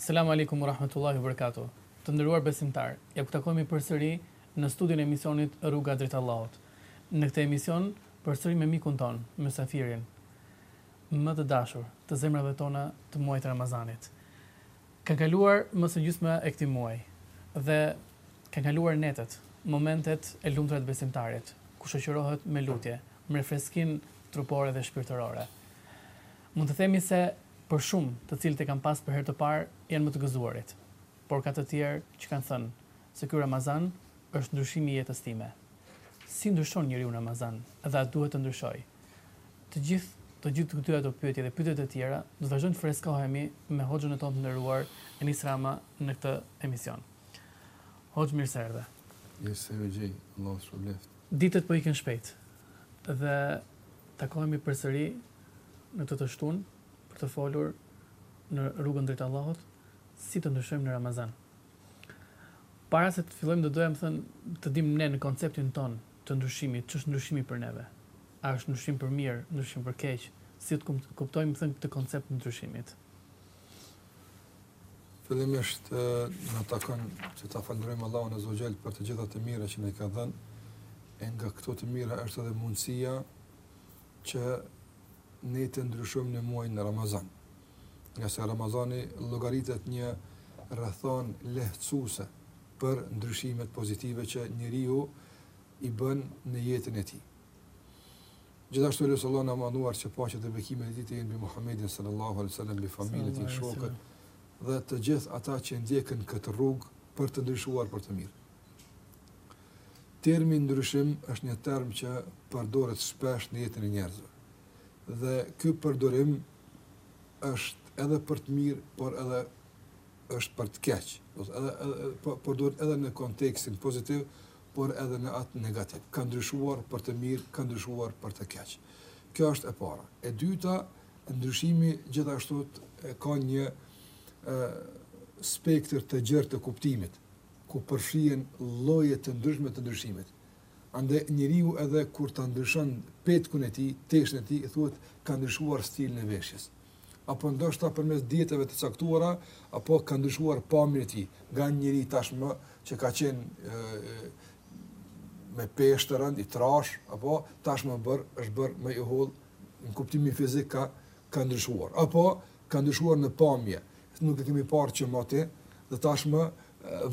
Selam Alejkum Urahmetullahi Uberkatu Të nderuar besimtarë, ja ku takohemi përsëri në studion e emisionit Rruga drejt Allahut. Në këtë emision përsëri me mikun ton, mysafirin më të dashur të zemrave tona të muajit të Ramazanit. Ka kaluar më se gjysma e këtij muaj dhe ka kaluar netet, momentet e lumtura të besimtarit, ku shoqërohet me lutje, me freskinë trupore dhe shpirtërore. Mund të themi se Për shumë, të cilët e kanë pasë për herë të parë, janë më të gëzuarit. Por ka të tjerë që kanë thënë se ky Ramazan është ndryshimi i jetës time. Si ndryshon njeriu në Ramazan dhe a duhet të ndryshojë? Të gjithë, të gjithë këtyre ato pyetje dhe pyetje të tjera, do të vazhdojmë të freskohemi me hoxhën e tonë të nderuar, Enis Rama në këtë emision. Hoxhë, mirë se erdhe. Mirë se ju gjej, Allah të shpërbleftë. Ditët po ikin shpejt dhe takohemi përsëri në këtë të shtunë për të folur në rrugën drejt Allahut si të ndryshojmë në Ramazan. Para se të fillojmë do doja me thënë të dimë ne në konceptin ton të ndryshimit, ç'është ndryshimi për neve? A është ndryshim për mirë, ndryshim për keq? Si të kuptojmë me thënë këtë koncept të ndryshimit? Fillimisht na takon që ta falënderojmë Allahun Azza wa Xhel për të gjitha të mira që na ka dhënë. E nga këto të mira është edhe mundësia që ne të ndryshojmë në muajin Ramazan, ngase Ramazani llogaritet një rrethanë lehtësuese për ndryshimet pozitive që njeriu i bën në jetën e tij. Gjithashtu lusim Allahun e madhëruar që paqja dhe bekimet e tij të jenë mbi Muhamedin sallallahu alaihi wasallam, mbi familjen e tij, shokët dhe të gjithë ata që ndjekën këtë rrugë për të ndryshuar për të mirë. Termi ndryshim është një term që përdoret shpesh në jetën e njerëzve. Dhe ky përdorim është edhe për të mirë, por edhe është për të keq. Do të thotë, edhe po, përdoret edhe në kontekstin pozitiv, por edhe në atë negativ. Ka ndryshuar për të mirë, ka ndryshuar për të keq. Kjo është e para. E dyta, ndryshimi gjithashtu ka një ë spektër të gjerë të kuptimit. ku përfshihen lloje të ndryshme të ndryshimit. Andaj njeriu edhe kur ta ndryshon petkun e tij, teshën e tij, thuhet ka ndryshuar stilin e veshjes. Apo ndoshta përmes dietave të caktuara, apo ka ndryshuar pamjen e tij, nga një njeri tashmë që ka qenë me peshë të rëndë, i trashë, apo tashmë bërë, është bërë më i hollë, në kuptimin fizik ka, ka ndryshuar. Apo Ka ndryshuar në pamje, nuk e kemi parë që moti dhe tashmë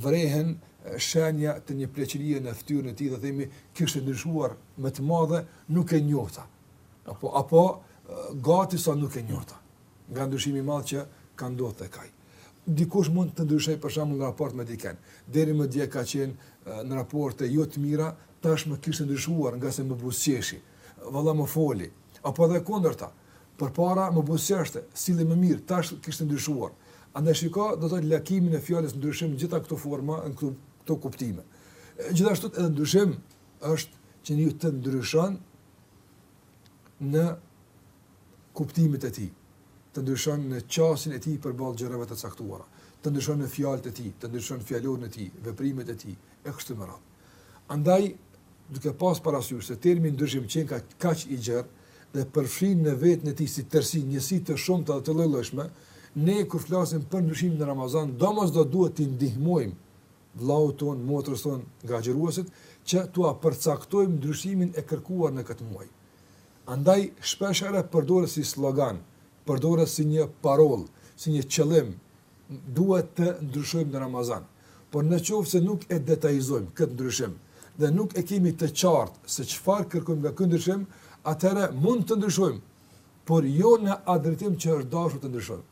vrehen shenja të një pleqërie në fytyrën e tij dhe themi kishte ndryshuar me të madhe, nuk e njohta. Apo apo gati sa nuk e njohta. Nga ndryshimi i madh që ka ndodhur tek ai dikush mund të ndryshojë për shembull në raport me dikën. Deri më dje ka qenë në raporte jo të mira, tashmë kishte ndryshuar nga se më buzëqeshi, valla më foli, apo edhe e kundërta. Përpara më buzëqeshte, sillej më mirë, tash kishte ndryshuar. Andaj shiko, do të thotë lakimin e fjalës ndryshim në gjitha këto forma, në këto, këto kuptime. Gjithashtu edhe ndryshim është që një të ndryshon në kuptimet e tij, të ndryshon në qasjen e tij përballë gjërave të caktuara, të ndryshon në fjalët e tij, të ndryshon fjalorin e tij, veprimet e tij, e kështu me radhë. Andaj, duke pas parasysh se termi ndryshim qenka kaq i gjerë dhe përfshin në veten e tij si tërësi njësi të shumta dhe të llojllojshme, ne kur flasim për ndryshimin në Ramazan, domosdo duhet t'i ndihmojmë vëllaut tonë, motrës tonë, nga agjëruesit, që t'ua përcaktojmë ndryshimin e kërkuar në këtë muaj. Andaj, shpesh herë përdoret si slogan, përdoret si një parolë, si një qëllim, duhet të ndryshojmë në Ramazan. Por në qoftë se nuk e detajizojmë këtë ndryshim dhe nuk e kemi të qartë se çfarë kërkojmë nga ky ndryshim, atëherë mund të ndryshojmë, por jo në atë drejtim që është dashur të ndryshojmë.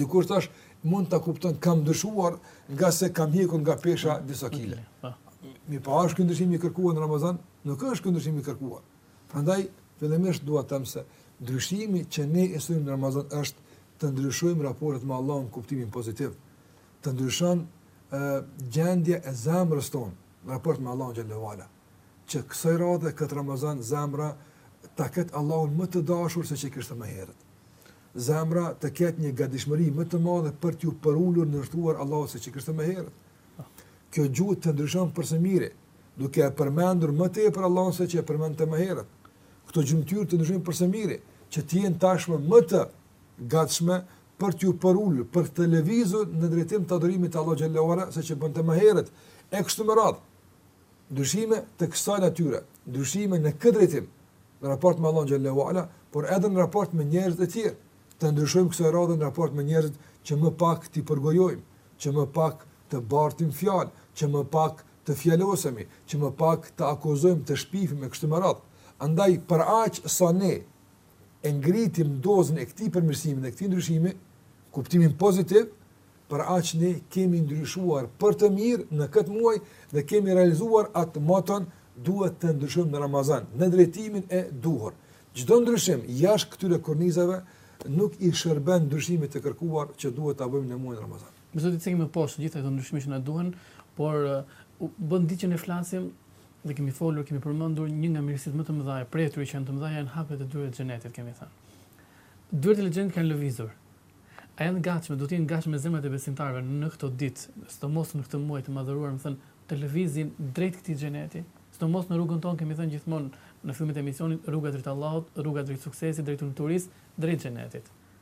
Dikush tash mund ta kupton kam ndryshuar nga se kam hjekur nga pesha disa kile. Po. Mirëpo a është ky ndryshim i kërkuar në Ramazan? Nuk është ky ndryshim i kërkuar. Prandaj, fillimisht dua të them se ndryshimi që ne e synojmë në Ramazan është të ndryshojmë raportet me Allahun në kuptimin pozitiv, të ndryshon gjendja e zemrës tonë në raport me Allahun xhelle ue ala, që kësaj radhe këtë Ramazan zemra ta ketë Allahun më të dashur seç e kishte më herët. Zemra të ketë një gatishmëri më të madhe për t'iu përulur, nënshtruar Allahut seç e kishte më herët. Kjo gjuhë të ndryshon për së miri, duke e përmendur më tepër Allahun seç e përmendte më herët. këto gjymtyrë të ndryshojnë për së miri, që të jenë tashmë më të gatshme për t'iu përulur, për të lëvizur në drejtim të adhurimit të Allahut xhelle ue ala, seç e bënte më herët e kështu me radhë. Ndryshime të kësaj natyre, ndryshime në këtë drejtim në raport me Allahun xhelle ue ala, por edhe në raport me njerëz të tjerë, të ndryshojmë kësaj radhe në raport me njerëzit që më pak t'i përgojojmë, që më pak të bartim fjalë, që më pak të fjalosemi, që më pak të akuzojmë, të shpifim e kështu me radhë. Andaj, për aq sa ne e ngritim dozën e këtij përmirësimi dhe këtij ndryshimi, në kuptimin pozitiv, për aq ne kemi ndryshuar për të mirë në këtë muaj dhe kemi realizuar atë moton duhet të ndryshojmë në Ramazan, në drejtimin e duhur. Çdo ndryshim jashtë këtyre kornizave nuk i shërben ndryshimit të kërkuar që duhet ta bëjmë në muajin Ramazan. Besoj të cekim më poshtë të gjitha këto ndryshime që na duhen, por u bën ditë që ne flasim dhe kemi folur, kemi përmendur një nga mirësitë më të mëdha, prej atyre që janë të mëdha janë hapjet e dyerve të xhenetit, kemi thënë. Dyert e xhenetit kanë lëvizur. A janë të gatshme, do të jenë të gatshme zemrat e besimtarëve në këto ditë, sidomos në këtë muaj të madhëruar, domethënë, të lëvizin drejt këtij xheneti? Sidomos në rrugën tonë kemi thënë gjithmonë në fillimin e emisionit, rruga drejt Allahut, rruga drejt suksesit, drejt lumturisë, drejt xhenetit.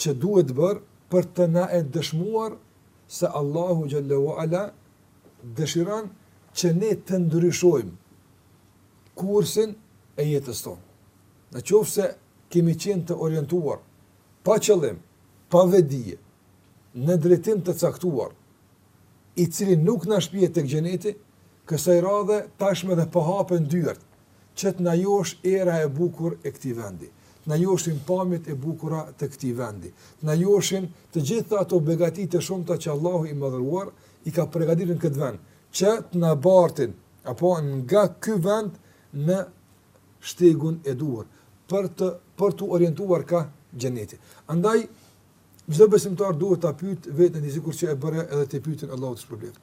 që duhet bërë për të na dëshmuar se Allahu xhel-le ue ala dëshiron që ne të ndryshojmë kursin e jetës tonë. Në qoftë se kemi qenë të orientuar pa qëllim, pa vetëdije, në drejtim të caktuar, i cili nuk na shpie tek xheneti, kësaj radhe tashmë edhe po hapen dyert, që të na josh era e bukur e këtij vendi, të na joshin pamjet e bukura të këtij vendi, të na joshin të gjitha ato begati të shumta që Allahu i Madhëruar i ka përgatitur në këtë vend, që të na bartin, apo, nga ky vend në shtegun e duhur, për të për t'u orientuar kah xheneti. Andaj, Çdo besimtar duhet ta pyet veten sikur që e bëre edhe ti pyetjen Allahu të shpërblet.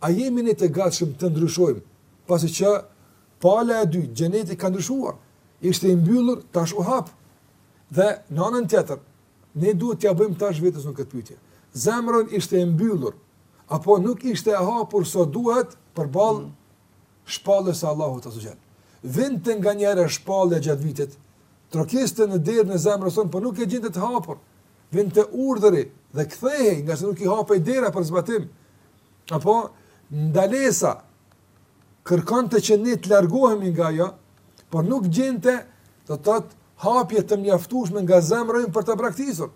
A jemi ne të gatshëm të ndryshojmë, pasi që pala e dytë, xheneti ka ndryshuar, ishte i mbyllur, tash u hap. Dhe në anën tjetër, ne duhet t'ia bëjmë tash vetes sonë këtë pyetje. Zemra jonë ishte e mbyllur, apo nuk ishte e hapur sa siç duhet përballë mm. Shpalljes së Allahut Azze ue Xhel. Vinte nganjëherë shpallja gjatë vitit, trokiste në derën e zemrës sonë, por nuk e gjente të hapur. Vinte urdhëri dhe kthehej, ngase nuk i hapej dera për zbatim. Apo ndalesa kërkonte që ne të largohemi nga ajo, por nuk gjente, do të thotë, hapje të mjaftueshme nga zemra jonë për ta braktisur.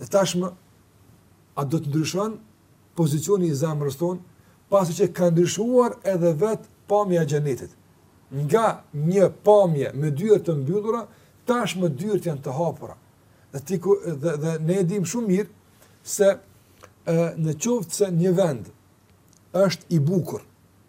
Dhe tashmë a do të ndryshon? pozicioni i zemrës tonë, pasi që ka ndryshuar edhe vetë pamja e xhenetit. Nga një pamje me dyer të mbyllura, tashmë dyert janë të hapura. Dhe ti dhe, dhe ne e dimë shumë mirë se ë në qoftë se një vend është i bukur,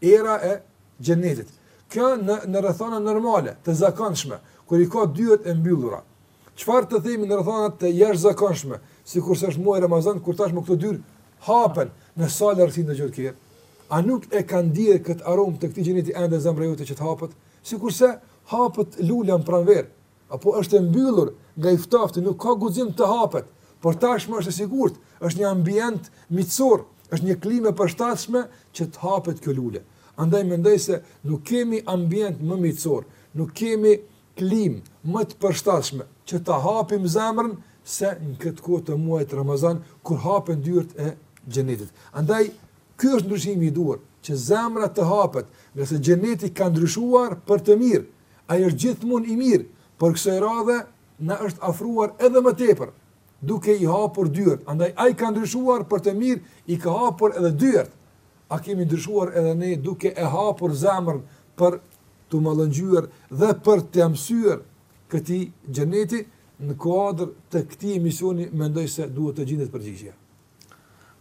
Era e Xhennetit. Kjo në rrethana normale, të zakonshme, kur i ka dyert e mbyllura. Çfarë të themi në rrethana të jashtëzakonshme, sikurse është muaj Ramazan, kur tashmë këto dyert hapen në sa lartësi në gjuhë të A nuk e ka ndier këtë aromë të këtij xheneti ende zemra jote që të hapet? Sikurse hapet lulja në pranverë, Apo është e mbyllur, nga i ftohti, nuk ka guxim të hapet, por tashmë është e sigurt, është një ambient miqësor, është një klimë e përshtatshme që të hapet kjo lule. Andaj mendoj se nuk kemi ambient më miqësor, nuk kemi klimë më të përshtatshme që ta hapim zemrën se në këtë kohë të muajit Ramazan, kur hapen dyert e Xhenetit. Andaj ky është ndryshimi i duhur, që zemra të hapet, ngase Xheneti ka ndryshuar për të mirë, Ai është gjithmonë i mirë, por kësaj radhe na është afruar edhe më tepër, duke i hapur dyert. Andaj ai ka ndryshuar për të mirë, i ka hapur edhe dyert. A kemi ndryshuar edhe ne duke e hapur zemrën për t'u mallëngjyer dhe për t'ia mësyer këtij xheneti në kuadër të këtij emisioni mendoj se duhet të gjendet përgjigjja.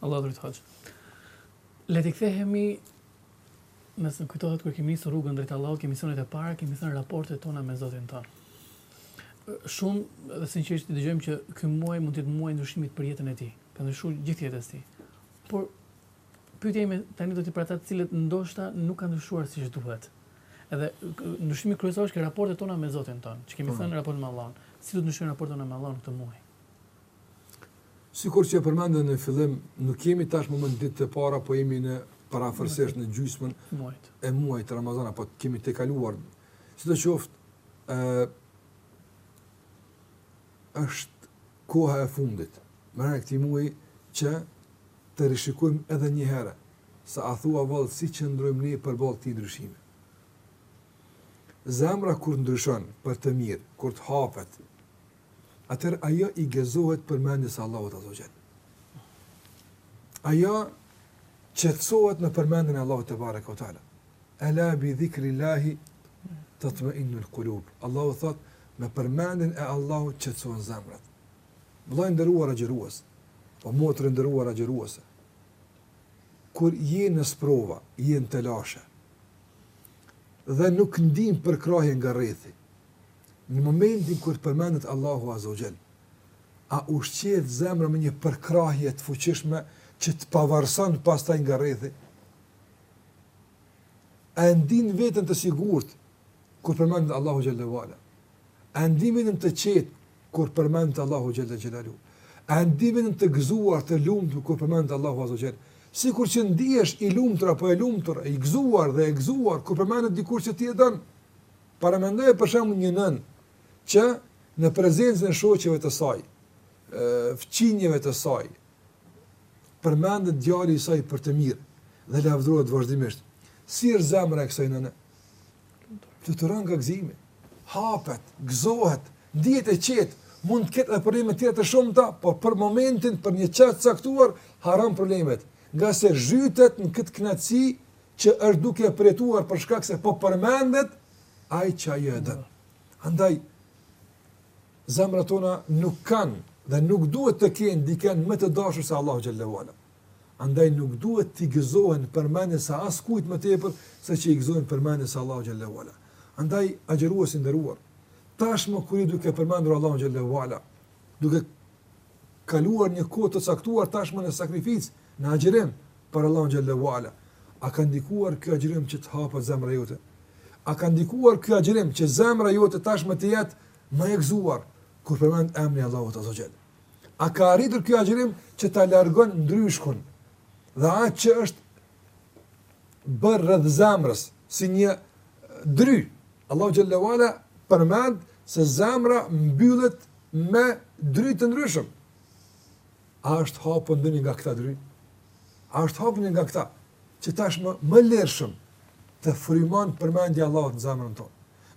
Allahu të nderoftë hoxhë. Le të kthehemi Nëse na kujtohet kur kemi nisur rrugën drejt Allahut, kemi sunet e para, kemi thënë raportet tona me Zotin tonë. Shumë dhe sinqerisht i dëgjojmë që ky muaj mund të jetë muaj i ndryshimit për jetën e tij. Ka ndryshuar gjithë jetën e tij. Por pyetja ime tani do të jetë për ata të cilët ndoshta nuk kanë ndryshuar siç duhet. Edhe ndryshimi kryesor është që raportet tona me Zotin tonë, që kemi, po, thënë raport me Allahun. Si do të ndryshojnë raportet tona me Allahun këtë muaj? Sikur që e përmenda në fillim, nuk jemi tashmë në ditët e para, po jemi përafërsisht në gjysmën e muajit të Ramazanit, apo e kemi tejkaluar. Sido qoftë, e, është koha e fundit, brenda këtij muaji që të rishikujmë edhe një herë, se a thua vallë si qëndrojmë ne përballë këtij ndryshimi. Zemra kur ndryshon për të mirë, kur të hapet, atëherë ajo i gëzohet përmendjes së Allahut azza wa jall. Ajo qetësohet në përmendjen e Allahut tebareke ve teala. Ela bi dhikrillahi tatma'innul qulub. Allahu thotë me përmendjen e Allahut qetësohen zemrat. Vëlla i nderuar agjërues, o motër e nderuar agjëruese. Kur je në sprova, je në telashe dhe nuk ndin përkrahje nga rrethi, Në momentin kur përmendet Allahu azza wa jall, a ushqehet zemra me një përkrahje të fuqishme që të pavarëson pastaj nga rrethi? A e ndin veten të sigurt kur përmendet Allahu xhalla wa ala? A e ndin veten të qetë kur përmendet Allahu xhalla xhelalu? A e ndin veten të gëzuar, të lumtur kur përmendet Allahu azza wa xhel? Sikur që ndihesh i lumtur apo e lumtur, i gëzuar dhe e gëzuar kur përmendet dikush që ti e don. Paramendoje për shembull një nënë që në prezencën e shoqeve të saj, fqinjeve të saj, përmendet djali i saj për të mirë dhe lavdërohet vazhdimisht. Si është zemra e kësaj nëne? Fluturon nga gëzimi. Hapet, gëzohet, ndihet e qetë, mund të ketë edhe probleme tjera të shumta, por për momentin, për një çast të caktuar, harron problemet, ngase zhytet në këtë kënaqësi që është duke përjetuar për shkak se po përmendet ai që ajo e don. Andaj zemrat tona nuk kanë dhe nuk duhet të kenë dikën më të dashur se Allahu xhalla wa ala. Andaj nuk duhet të gëzohen përmendjes së askujt më tepër se që i gëzohen përmendjes së Allahut xhalla wa ala. Andaj agjëruesi i nderuar, tashmë kur je duke e përmendur Allahun xhalla wa ala, duke kaluar një kohë të caktuar tashmë në sakrificë, në agjërim për Allahun xhalla wa ala. A ka ndikuar ky agjërim që të hapet zemra jote? A ka ndikuar ky agjërim që zemra jote tashmë të jetë më e gëzuar kur përmend emrin e Allahut azza wa xhal? A ka arritur ky agjërim që ta largon ndryshkun dhe atë që është bërë rreth zemrës si një dry. Allahu xhalla wa ala përmend se zemra mbyllet me dry të ndryshëm. A është hapur ndonjë nga këta dry? A është hapur një nga këta që tashmë më lirshëm të frymon përmendja e Allahut në zemrën tonë?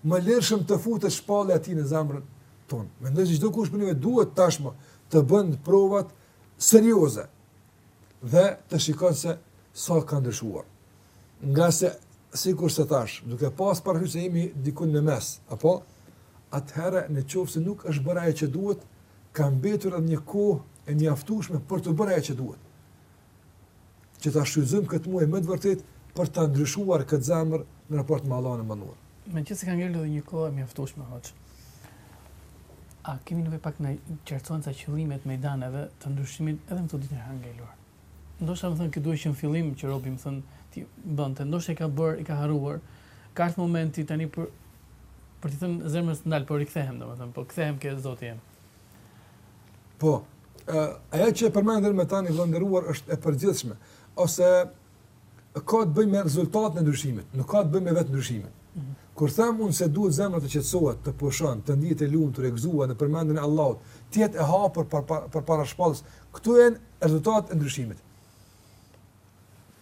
Më lirshëm të futet shpallja e tij në zemrën tonë. Mendoj se çdokush prej neve duhet tashmë të bën provat serioze dhe të shikon se sa ka ndryshuar. Ngase, sikurse thashë, duke pas parasysh se jemi dikun në mes, apo, atëherë në qoftë se nuk është bërë ajo që duhet, ka mbetur edhe një kohë e mjaftueshme për t'u bërë ajo që duhet. Që ta shfrytëzojmë këtë muaj me të vërtetë për ta ndryshuar këtë zemër në raport me Allahun e madhëruar. Megjithëse ka ngelur dhe një kohë e mjaftueshme, hoxhë, a kemi nevojë pak të qartësohen ca qëllimet e mejdaneve të ndryshimit edhe në këto ditë që kanë ngelur. Ndoshta domethënë këtë duhet që në fillim që robi domethënë t'i bënte, ndoshta i ka bërë, i ka harruar. Ka ardhur momenti tani për për t'i thënë zemrës ndal, po rikthehem domethënë, po kthehem ke Zoti im. Po, ajo që e përmendëm më tani i nderuar është e përgjithshme, ose ka të bëjë me rezultatin e ndryshimit, nuk ka të bëjë me vetë ndryshimin. Kur them unë se duhet zemra të qetësohet, të pushon, të ndihet e lumtur, e gëzuar në përmendjen e Allahut, të jetë e hapur për për, për para shpalljes, këto janë rezultatet e ndryshimit.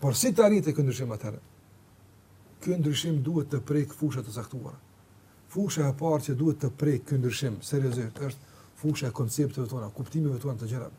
Por si ta arrijmë këtë ndryshim atëherë? Ky ndryshim duhet të prek fusha të caktuara. Fusha e parë që duhet të prek ky ndryshim seriozisht është fusha e koncepteve tona, kuptimeve tona të gjërave.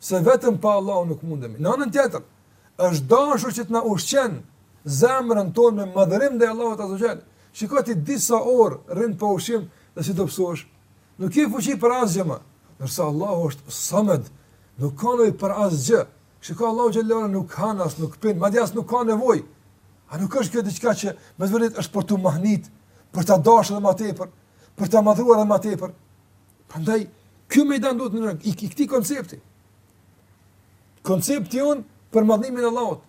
se vetëm pa Allahun nuk mundemi. Në anën tjetër, është dashur që të na ushqen zemrën tonë me madhërim ndaj Allahut azze ve xhel. Shikoj ti disa orë rrin pa ushqim dhe si dobësohesh. Nuk ke fuqi për asgjë më. Ndërsa Allahu është Samad, nuk ka nevojë për asgjë. Shikoj Allahu xhelle ve ala nuk han as nuk pin, madje as nuk ka nevojë. A nuk është kjo diçka që me vërtet është për t'u mahnit, për ta dashur edhe më tepër, për ta madhëruar edhe më tepër? Prandaj ky mejdan duhet në i, i këtij koncepti. Koncepti on për madhërimin e Allahut.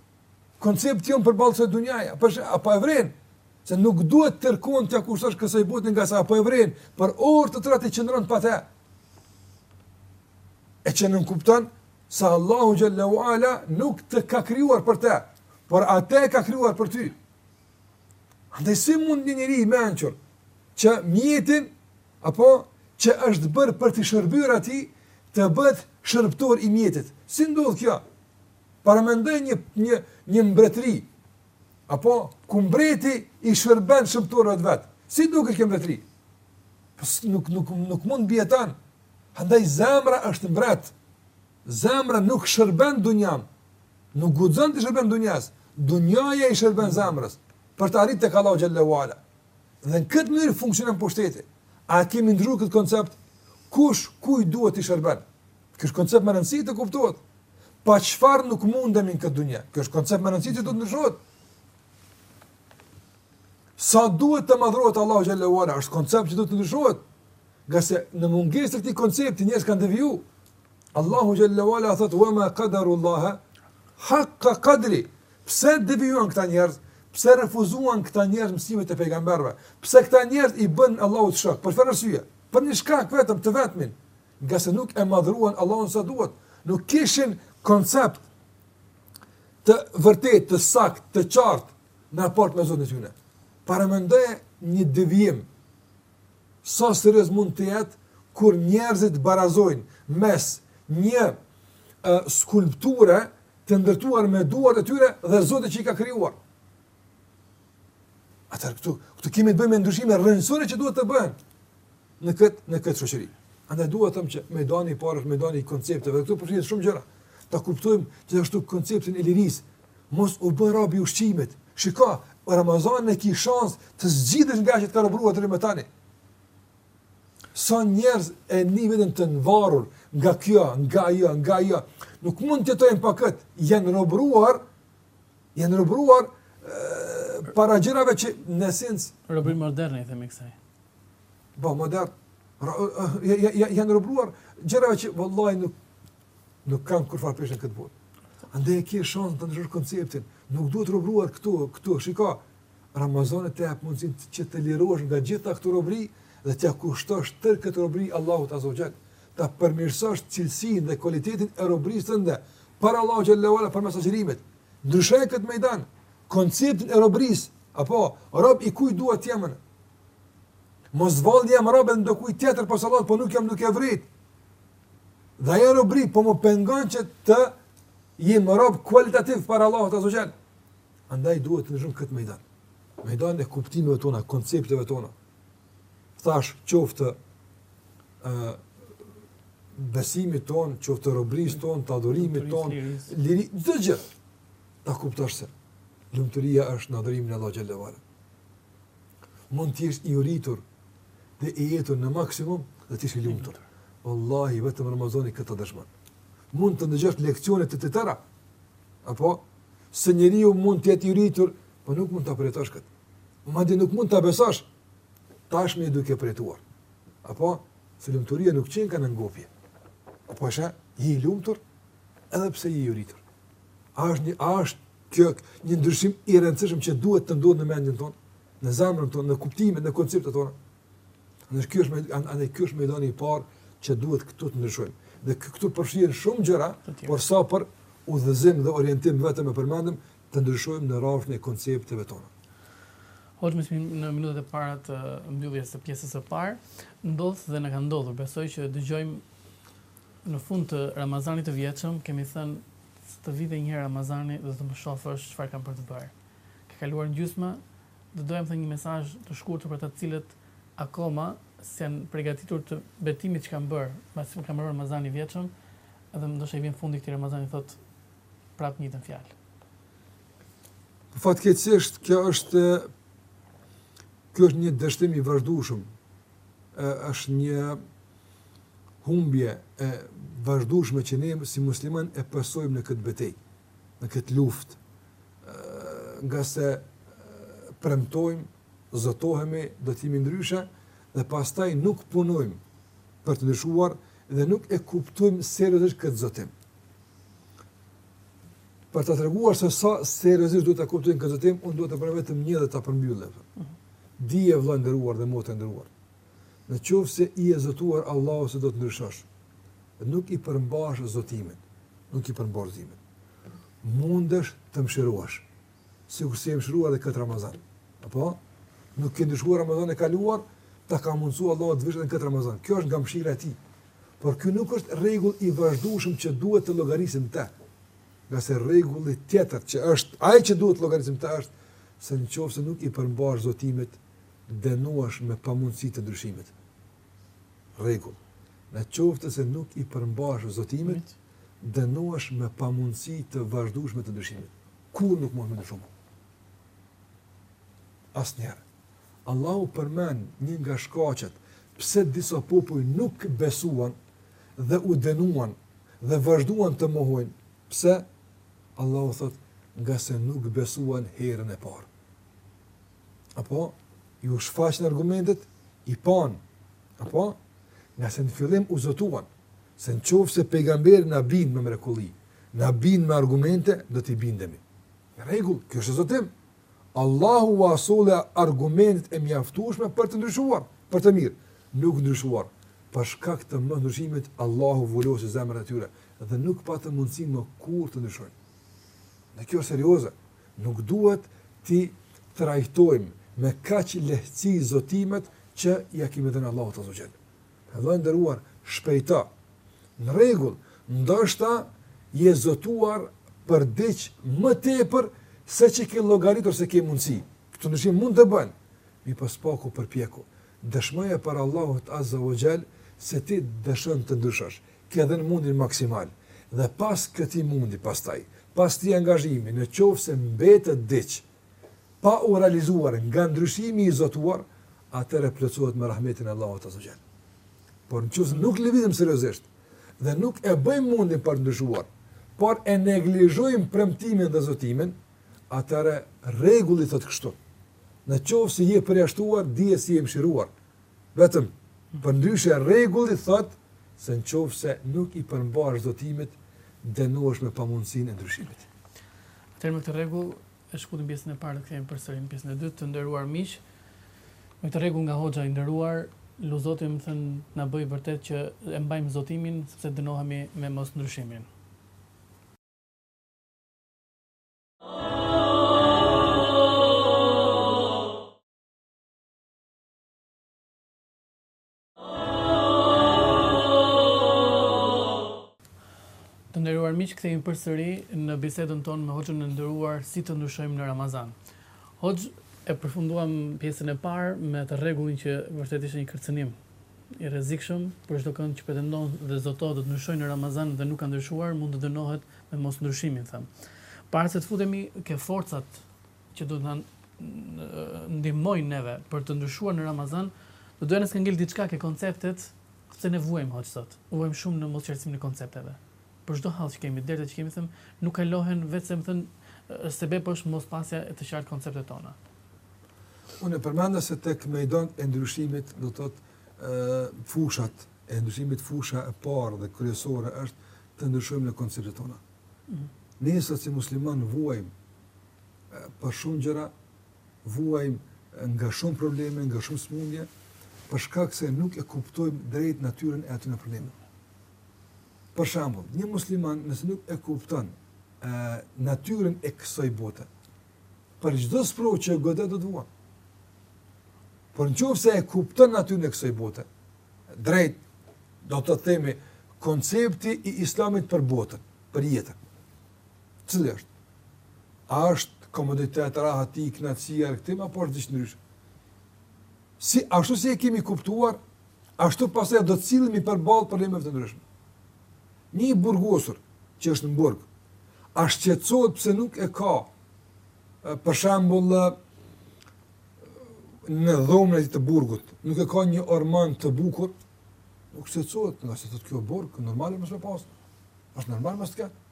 Koncepti on për përballë dunjasë, për apo e vren se nuk duhet të tërkon të kushtosh kësaj bote nga sa apo e vren, për orë të tëra të qëndron pa të. E që në kupton se Allahu xhelle ve ala nuk të ka krijuar për të, por atë e ka krijuar për ty. Andaj si mund një njeri i mençur që mjetin Apo, që është bërë për t'i shërbyer atij, të bëhet shërbëtor i mjetit. Si ndodh kjo? Paramendoje një, një, një mbretëri, apo, ku mbreti i shërben shërbëtorëve të vetë. Si duket kjo mbretëri? Po, nuk, nuk, nuk mund mbijeton. Andaj, zemra është mbret. Zemra nuk shërben dunjanë. Nuk guxon t'i shërben dunjas. Dunjaja i shërben zemrës. Për të arritë tek Allahu xhelle ve ala. Dhe në këtë mënyrë funksionon shteti. A e kemi ndrru këtë koncept? Kush kujt duhet t'i shërben? Ky është koncept me rëndësi të kuptohet. Pa çfarë nuk mundemi në këtë dunja. Ky është koncept me rëndësi që duhet të ndryshohet. Sa duhet të madhrohet Allahu xhelle ve ala, është koncept që duhet të ndryshohet. Ngase në mungesë të këtij koncepti njerëz kanë deviju. Allahu xhelle ve ala thotë: "Wa ma qadaru Allah haqqa qadrihi." Pse devijuan këta njerëz? Pse refuzuan këta njerëz mësimet e pejgamberëve? Pse këta njerëz i bënë Allahut shok? Për çfarë arsye? Për një shkak vetëm të vetmin, ngase nuk e madhruan Allahun sa duhet, nuk kishin koncept të vërtetë, të saktë, të qartë në raport me Zotin e tyre. Paramendoje një devijim sa serioz mund të jetë kur njerëzit barazojnë mes një skulpture të ndërtuar me duart e tyre dhe Zoti që i ka krijuar. Atëherë këtu, këtu kemi të bëjmë me ndryshime rrënjësore që duhet të bëhen në këtë, në këtë shoqëri. Andaj duhet të them që mejdani i parë është mejdani i koncepteve. Këtu përfshihen shumë gjëra. Ta kuptojmë gjithashtu konceptin e lirisë mos u bë rob i ushqimit. Shiko, Ramazan e ki shans të zgjidhësh nga çka të ka robruar deri më tani. Sa njerëz e ndjejnë veten të varur nga kjo, nga ajo, nga ajo. Nuk mund të jetojnë pa kët, janë robëruar, janë robëruar para gjërave që në esencë robëri moderne i themi kësaj. Po modern. Janë robëruar gjërave që vallahi nuk nuk kanë kurfar peshe n'këtë botë. Andaj e ke shans ta ndryshosh konceptin. Nuk duhet robëruar këtu, këtu. Shiko, Ramazani të jep mundësinë që të lirohesh nga gjitha këto robëri dhe t'ia kushtosh tërë këtë robëri Allahut azza wa jall, ta përmirësosh cilësinë dhe kualitetin e robërisë tënde për Allahun xhallahu ala përmes agjërimit. Ndryshojë këtë mejdan, konceptin e robërisë, apo rob i kujt dua të jem unë? Mos vallë jam rob i ndokujt tjetër pos Allahut, po nuk jam duke e vërejt. Dhe ajo robëri po më pengon që të jem rob kualitativ për Allahut azza wa jall. Andaj duhet të ndryshojmë këtë mejdan. Mejdan e kuptimeve tona, koncepteve tona. Thash, qoftë uh, besimit ton, qoftë të robris ton, të adhurimit ton, liri, çdo gjë, ta kuptosh se, lumturia është në adhurimin e Allahut xhelle ve ala. Mund të jesh i uritur dhe i etur në maksimum dhe të jesh i lumtur. Wallahi, vetëm Ramazani këtë ta dëshmon. Mund të ndëgjosh leksione të tëra, Apo se njeriu mund të jetë i uritur, po nuk mund ta përjetosh këtë. Madje nuk mund ta besosh tashmë je duke e përjetuar. Apo se lumturia nuk qenka në ngopje. Apo është i lumtur edhe pse i uritur. A është një a është kjo një ndryshim i rëndësishëm që duhet të ndodhë në mendjen tonë, në zemrën tonë, në kuptimet, në konceptet tona? Andaj ky është me, ky është mejdani i parë që duhet këtu të ndryshojmë. Dhe këtu përfshihen shumë gjëra, por sa për udhëzim dhe orientim vetëm e përmendëm të ndryshojmë në rrafshin e koncepteve tona. Hoxhë meqë jemi në minutët e para të mbylljes së pjesës së parë, ndodh dhe na ka ndodhur, besoj që të gjithëve në fund të Ramazanit të vjetshëm, kemi thënë të vijë një herë Ramazani dhe të më shofësh çfarë kam për të bërë. Ka kaluar gjysma, Do doja të them një mesazh të shkurtër për ata të cilët akoma s'janë përgatitur të betimit që kanë bërë, mbasi u ka mbaruar Ramazani i vjetshëm dhe ndoshta i vjen fundi këtij Ramazani thotë prapë të njëjtën fjalë. Fatkeqësisht kjo është ky është një dështim i vazhdueshëm. Është një humbje e vazhdueshme që ne si muslimanë e pësojmë në këtë betejë, në këtë luftë ngase premtojmë, zotohemi, do të jemi ndryshe dhe pastaj nuk punojmë për të ndryshuar dhe nuk e kuptojmë seriozisht këtë zotim. Për të treguar se sa seriozisht duhet të kuptojmë këtë zotim, unë duhet të bëj vetëm një dhe ta përmbyll. Dije vëlla i nderuar dhe motër e nderuar. Në qoftë se i je zotuar Allahut se do të ndryshosh, nuk i përmbahesh zotimit, nuk i përmbahesh zotimit, mundesh të mëshirohesh, sikurse je mëshiruar dhe këtë Ramazan. Apo, nuk ke ndryshuar Ramazanin e kaluar, ta ka mundësu Allahu të vish edhe në këtë Ramazan. Kjo është nga mëshira e tij. Por ky nuk është rregull i vazhdueshëm që duhet ta llogarisim ne. Ngase rregulli tjetër që është, ai që duhet ta llogarisim ne është, se në qoftë se nuk i përmbahesh zotimit, dënohesh me pamundësi të ndryshimit. Rregull. Në qoftë se nuk i përmbahesh zotimit, dënohesh me pamundësi të vazhdueshme të ndryshimit. Kurrë nuk mund të ndryshosh. Asnjëherë. Allahu përmend një nga shkaqet pse disa popuj nuk besuan dhe u dënuan dhe vazhduan të mohojnë. Pse? Allahu thotë, ngase nuk besuan herën e parë. apo iu shfaqën argumentet, i panë, apo ngase në fillim u zotuan, se në qoftë se pejgamberi na bind me mrekulli, na bind me argumente, do t'i bindemi. Në rregull, ky është zotim. Allahu ua solli argumentet e mjaftueshme për të ndryshuar, për të mirë. Nuk ndryshuan, për shkak të mosndryshimit, Allahu vulosi zemrat e tyre, dhe nuk patën mundësi më kurrë të ndryshojnë. Dhe kjo është serioze. Nuk duhet t'i trajtojmë me kaq lehtësi zotimet që ia kemi dhënë Allahut azza wa jall. O vëlla i nderuar, shpejto. Në rregull, ndoshta je zotuar për diç më tepër se ç'e ke llogaritur se ke mundësi. Këto ndryshime mund të bëhen, mirëpo së paku përpjeku. Dëshmoje para Allahut azza wa jall se ti dëshiron të ndryshosh. Ke dhënë mundin maksimal dhe pas këtij mundi pastaj, pas këtij angazhimi në qoftë se mbetet diç pa u realizuar nga ndryshimi i zotuar, atëherë plotësohet me rahmetin e Allahut azze ue xhel. Por në qoftë se nuk lëvizim seriozisht dhe nuk e bëjmë mundin për ndryshuar, por e neglizhojmë premtimin dhe zotimin, atëherë rregulli thotë kështu, Në qoftë se je përjashtuar, dije se je i mëshiruar. Vetëm, përndryshe rregulli thotë se nëqoftëse nuk i përmbahesh zotimit, dënohesh me pamundësinë e ndryshimit. Atëherë me këtë rregull e shkëputëm pjesën e parë dhe kthehemi përsëri në pjesën e dytë. Të nderuar miq, me këtë rregull nga Hoxha i nderuar, lus Zotin me thënë të na bëjë vërtet që e mbajmë zotimin sepse dënohemi me mos ndryshimin. Të nderuar miq, kthehemi përsëri në bisedën tonë me Hoxhën e nderuar si të ndryshojmë në Ramazan. Hoxh, e përfunduam pjesën e parë me atë rregullin që vërtet ishte një kërcënim i rrezikshëm për çdo kënd që pretendon dhe zotohet do të ndryshojë në Ramazan dhe nuk ka ndryshuar, mund të dënohet me mos ndryshimin, them. Para se të futemi ke forcat që do të na ndihmojnë neve për të ndryshuar në Ramazan, do doja nëse ka ngel diçka ke konceptet, sepse ne vuajmë hoxh sot. Vuajmë shumë në mosqartësimin e koncepteve. Për çdo hall që kemi, derte që kemi, them, nuk kalohen vetëm se me thënë sebep është mospasja e të qartë konceptet tona. Unë e përmenda se tek mejdanet e ndryshimit, do të thotë, fushat e ndryshimit, fusha e parë dhe kryesore është të ndryshojmë në konceptet tona. Ne sot si muslimanë vuajmë për shumë gjëra, vuajmë nga shumë probleme, nga shumë sëmundje, për shkak se nuk e kuptojmë drejt natyrën e atyre problemeve. Për shembull, një musliman nëse nuk e kupton ë natyrën e kësaj bote, për çdo sprovë që e godet do të vuan. Por nëse e kupton natyrën e kësaj bote, drejt do të themi koncepti i islamit për botën, për jetën. Cili është? A është komoditet, rahati, kënaqësi, argëtim apo është diçka ndryshe? Se ashtu si e kemi kuptuar, ashtu pastaj do të sillemi përballë problemeve të ndryshme. Një i burgosur që është në burg, a shqetësohet pse nuk e ka për shembull në dhomën e tij të burgut, nuk e ka një orman të bukur, nuk shqetësohet, ngase thotë kjo burg, normale mos me pas. Është normal mos të ketë.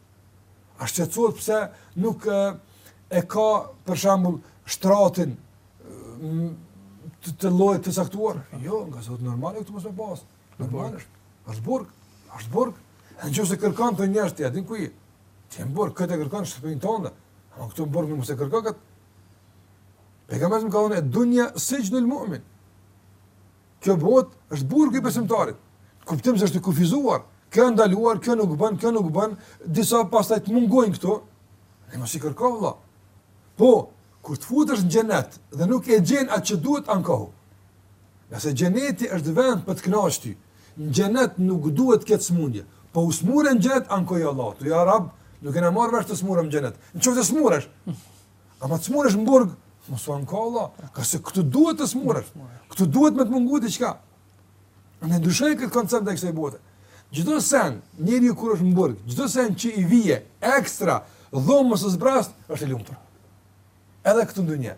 A shqetësohet pse nuk e ka për shembull shtratin të të llojit të caktuar? Jo, ngase është normale këtu mos me pas. Normal është. Është burg, është burg. Në qoftë se kërkon te njerëz ti, din ku je. Ti në burg këtë kërkon shtëpinë tonë. Ama këtu në burg nuk se kërkon këtë. Pejgamberi ka thënë dunya sijnul mu'min. Kjo botë është burgu i besimtarit. Kuptim se është i kufizuar. Kjo e ndaluar, kjo nuk bën, kjo nuk bën, disa pastaj të mungojnë këtu. Ne mos i kërkoj vëlla. Po, kur të futesh në xhenet dhe nuk e gjen atë që duhet ankohu. Nëse xheneti është vend për të kënaqur ti, në xhenet nuk duhet të ketë smundje. Po u smure n'xhenet ankoju Allahut, thuj ja rab, nuk e na marr vesh të smurëm n'xhenet. Në çfarë të smurësh? Ama të smuresh në burg, mos u anko Allah, ngase këtu duhet të smuresh, këtu duhet me të mungu diçka. Ndryshoje këtë koncept të kësaj bote. Çdo sen, njeriu kur është në burg, çdo sen që i vije, ekstra, dhomë mësë zbrast, është e lumtur. Edhe këtu n'dynja.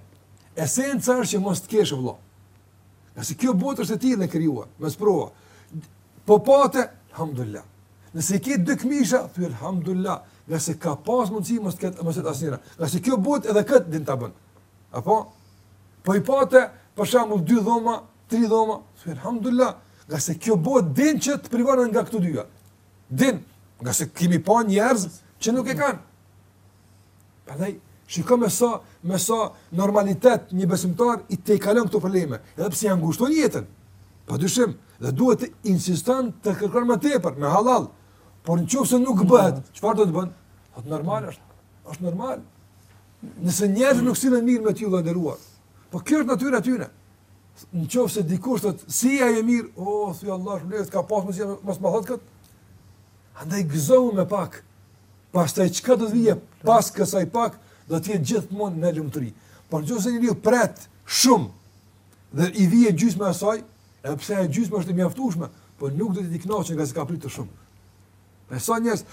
Esenca është që mos të kesh vlla. Ngase kjo botë është e tillë e krijuar, me sprova. Po pate, alhamdulillah. Nëse i ke dy këmisha, thuaj alhamdulillah, ngase ka pas mundësi mos të ketë mos as njërën. Ngase kjo botë edhe kët din ta bën. Apo po i pate për shembull dy dhoma, tri dhoma, thuaj alhamdulillah, ngase kjo botë din që të privon nga këto dyja. Din, ngase kemi pa njerëz që nuk e kanë. Prandaj shikoje me sa me sa normalitet një besimtar i tejkalon këto probleme, edhe pse ia ngushton jetën. Padyshim, dhe duhet të insiston të kërkon më tepër me halal. Por nëse nuk bëhet, çfarë do të bën? Po normal është. Është normal. Nëse njerëz nuk sillen mirë me ty vlla i nderuar. Po kjo është natyra e tyre. Nëse dikush thotë si je, a je mirë, o oh, thuj Allah, ka pasur mundësi mos me thënë kët. Andaj gëzohu me pak. Pastaj çka do të vijë pas kësaj pak, do të jetë gjithmonë në lumturi. Por nëse njeriu pret shumë dhe i vije gjysma e asaj, edhe pse gjysma është e mjaftueshme, po nuk do të jetë i kënaqur ngase ka pritur shumë. Po sa njerëz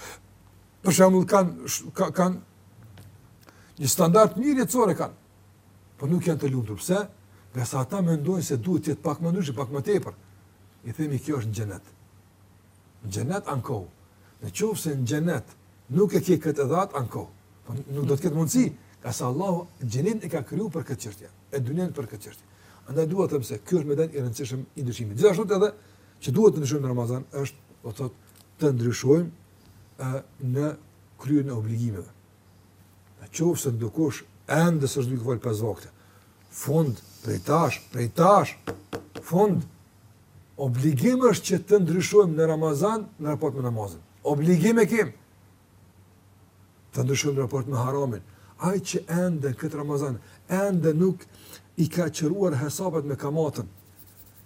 për shembull kanë kanë një standard mirë jetësor e kanë, por nuk janë të lumtur. Pse? Ngase ata mendojnë se duhet të jetë pak më ndryshe, pak më tepër. I themi kjo është në xhenet. Në xhenet anko. Në qoftë se në xhenet nuk e ke këtë dhat anko. Po nuk do të ketë mundësi, ngase Allahu xhenetin e ka kriju për këtë çështje, e dynjen për këtë çështje. Andaj dua të them se ky është mejdan i rëndësishëm i ndryshimit. Gjithashtu edhe që duhet të ndryshojmë në Ramazan është, do të thotë, të ndryshojmë ë në kryerjen e obligimeve. Në qoftë se ndokush ende s'është duke fal pesë vakte, fillon prej tash, prej tash, fund Obligim është që të ndryshojmë në Ramazan në raport me namazin. Obligim e kemë. Të ndryshojmë në raport me haramin. Ai që ende në këtë Ramazan, ende nuk i ka qëruar hesabet me kamatën,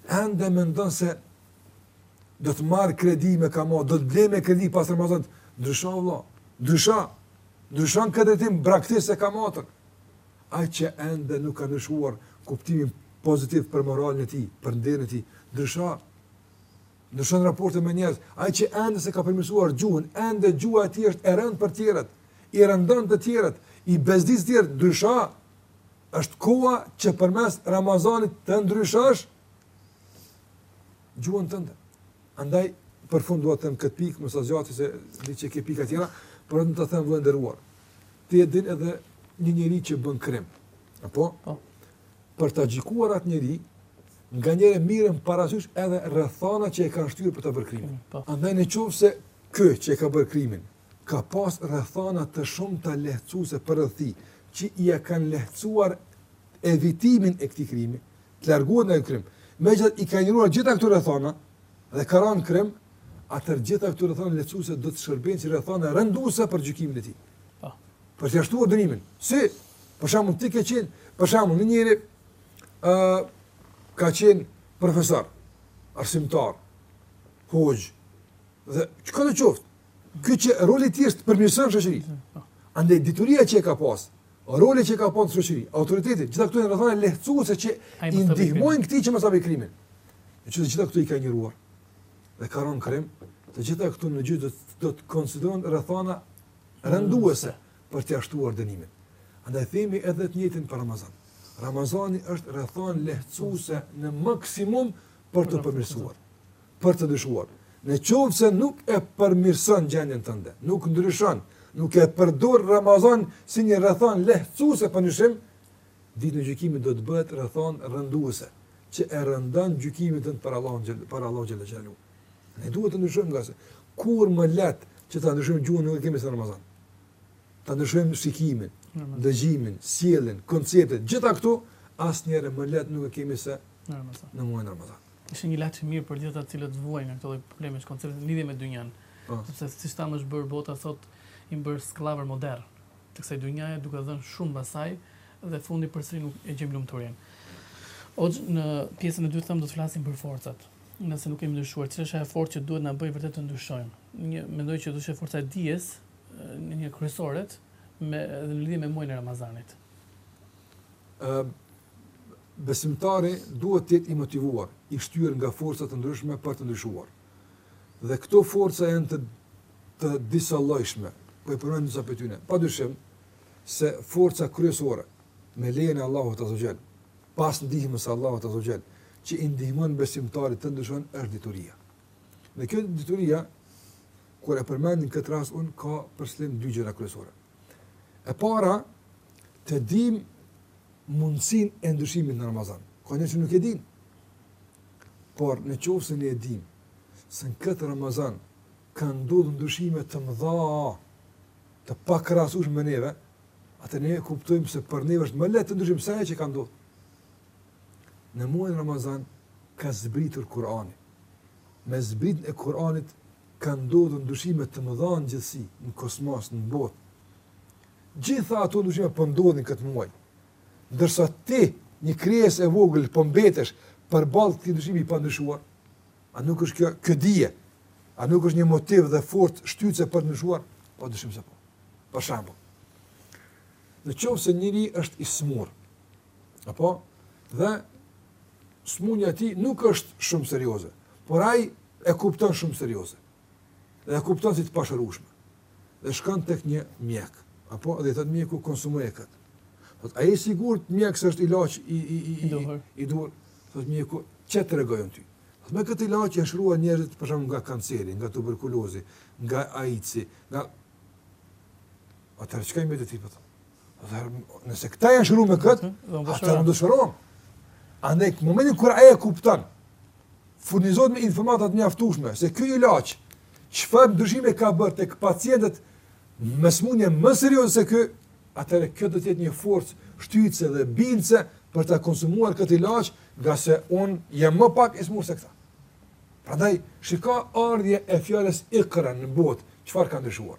ende mendon se do të marrë kredi me kamatë, do të blejë me kredi pas Ramazanit, ndrysho vëlla, ndrysho, ndryshoje këtë mendim, braktise kamatën. Ai që ende nuk ka ndryshuar kuptimin pozitiv për moralin e tij, për nderin e tij, ndrysho. Ndrysho raportin me njerëzit. Ai që ende s'e ka përmirësuar gjuhën, ende gjuha e tij është e rëndë për të tjerët, i rëndon të tjerët, i bezdis të tjerët, ndrysho. Është koha që përmes Ramazanit të ndryshosh gjuhën tënde. Andaj përfundova ta them këtë pikë, mos ta zgjati se di që ke pika tjera, por do të them vëlla i nderuar. ti e din edhe një njeri që bën krim. Apo? Po. Për ta gjykuar atë njeri, nganjëherë merren parasysh edhe rrethana që e kanë shtyrë për ta bërë krimin. Mm, po. Andaj në qoftë se ky që e ka bërë krimin ka pas rrethana të shumta lehtësuese përreth tij, që ia kanë lehtësuar evitimin e këtij krimi, të largohet nga ky krim. Megjithatë i ka injoruar gjitha këto rrethana dhe ka rënë në krim, atëherë gjitha këto rrethana lehtësuese do të shërbejnë si rrethana rënduese për gjykimin e tij. Po. Për t'ia shtuar dënimin. Si për shembull ti ke qenë, për shembull një njeri ë uh, ka qenë profesor, arsimtar, hoxhë dhe çkado qoftë. Ky që roli i tij është të përmirësojë shoqërinë. Mhm, po. Andaj dituria që e ka pas, roli që ka pas në shoqëri, autoriteti, gjitha këto janë rrethana lehtësuese që i ndihmojnë këtij që mos ta bëjë krimin. Në qoftë gjitha këto i ka injoruar. dhe ka rënë në krim, të gjitha këto në gjyq do të do të konsiderohen rrethana rënduese për t'ia shtuar dënimin. Andaj themi edhe të njëjtën për Ramazan. Ramazani është rrethanë lehtësuese në maksimum për t'u përmirësuar, për të ndryshuar. Në qoftë se nuk e përmirëson gjendjen tënde, nuk ndryshon, nuk e përdor Ramazanin si një rrethanë lehtësuese për ndryshim, Ditën e Gjykimit do të bëhet rrethanë rënduese, që e rëndon gjykimin tënd për Allahun xhel, para Allahut xhel-le xhelaluhu. Ne duhet të ndryshojmë ngase kurrë më lehtë që ta ndryshojmë gjuhën nuk e kemi se në Ramazan. Ta ndryshojmë shikimin, dëgjimin, sjelljen, konceptet, gjitha këto asnjëherë më lehtë nuk e kemi se në Ramazan. Në muajin Ramazan. Është një ilaç i mirë për gjithë ata të cilët vuajnë nga këto lloj problemesh, konceptet lidhje me dynjan. Po. Sepse siç thamë është bërë bota sot i bën skllevër modernë. të kësaj dynjaje duke dhënë shumë mbas saj dhe fundi përsëri nuk e gjejmë lumturinë. Hoxhë, në pjesën e dytë thamë do të flasim për forcat. Nëse nuk kemi ndryshuar, cila është ajo forcë që duhet na bëjë vërtet të ndryshojmë? Një mendoj që do të ishte forca e dijes, një nga kryesoret me dhe në lidhje me muajin e Ramazanit. Ë besimtari duhet të jetë i motivuar, i shtyrë nga forca të ndryshme për të ndryshuar. Dhe këto forca janë të të disa llojshme. Po i përmend disa prej tyre. Padyshim se forca kryesore me lejen e Allahut azza ue xhel, pas ndihmës së Allahut azza ue xhel, që i ndihmon besimtarit të ndryshon është dituria. Dhe kjo dituria kur e përmendi në këtë rast un kam për qëllim dy gjëra kryesore. E para të dim mundësin e ndryshimit në Ramazan. Ka njerëz që nuk e din. Por në qoftë se ne e dimë se në këtë Ramazan kanë ndodhur ndryshime të mëdha të pakrahasueshme me neve, atëherë ne e kuptojmë se për neve është më lehtë të ndryshojmë se ajo që ka ndodhur. Në muajin Ramazan ka zbritur Kur'ani. Me zbritjen e Kur'anit ka ndodhur ndryshime të mëdha në gjithësi, në kosmos, në botë. Gjitha ato ndryshime po ndodhin këtë muaj. ndërsa ti, një krijesë e vogël, po mbetesh përballë këtij ndryshimi i pandryshuar? A nuk është kjo, kjo dije? A nuk është një motiv dhe forcë shtytëse për të ndryshuar? Pa dyshim se po. Për shembull, në qoftë se njeriu është i smurë, apo, dhe smundja e tij nuk është shumë serioze, por ai e kupton shumë serioze. dhe e kupton si të pashërueshme dhe shkon tek një mjek, apo dhe i thotë mjeku konsumoje kët. Thotë ai sigurt mjek se është ilaç i i i i duhur. I duhur. Thotë mjeku, ç'e tregojon ty? Thotë me këtë ilaç janë shëruar njerëzit për shembull nga kanceri, nga tuberkulozi, nga AIDS-i, nga Atëherë çka i mbetet tij thotë? Atëherë nëse këta janë shëruar me kët, ata do të shërohen. Andaj në momentin kur ai e kupton, furnizohet me informata të mjaftueshme se ky ilaç çfarë ndryshime ka bërë tek pacientët me sëmundje më serioze se ky, atëherë kjo do të jetë një forcë shtytëse dhe bindëse për ta konsumuar këtë ilaç, ngase un jam më pak i smur se këta. Prandaj shiko ardhja e fjalës ikra në botë, çfarë ka ndryshuar.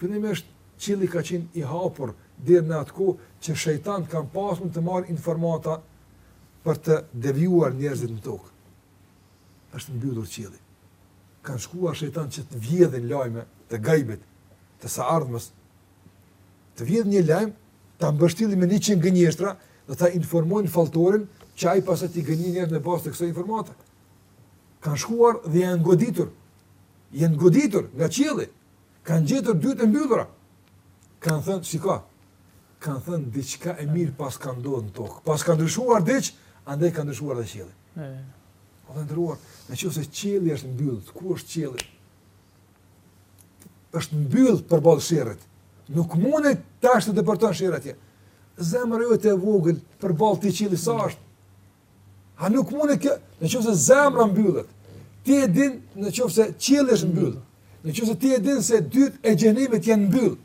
Fillimisht qielli ka qenë i hapur deri në atë kohë që shejtanët kanë pasur të marrë informata për të devijuar njerëzit në tokë. Është mbyllur qielli. Kanë shkuar shejtanët që të vjedhin lajme të gajbit, të së ardhmës. Të vjedhin një lajm, ta mbështillin me 100 gënjeshtra dhe ta informojnë faltorin që ai pastaj t'i gënjejë njerëzit në bazë të kësaj informate. Kan shkuar dhe janë goditur. Janë goditur nga qielli. Kan gjetur dyert e mbyllura. Kanë thënë, shiko, kanë thënë diçka e mirë paska ndodhur në tokë. Paska ndryshuar diç, andaj ka ndryshuar edhe qielli. Ëh. Po të nderuar, në qoftë se qielli është mbyll, ku është qielli? Është mbyll përballë sherrit. Nuk mund tash të depërton sherri atje. Zemra jote e vogël përballë të qiellit sa është? A nuk mundet kjo, në qoftë se zemra mbyllet, ti e din në qoftë se qielli është mbyllë, në qoftë se ti e din se dyert e xhehenemit janë mbyllë,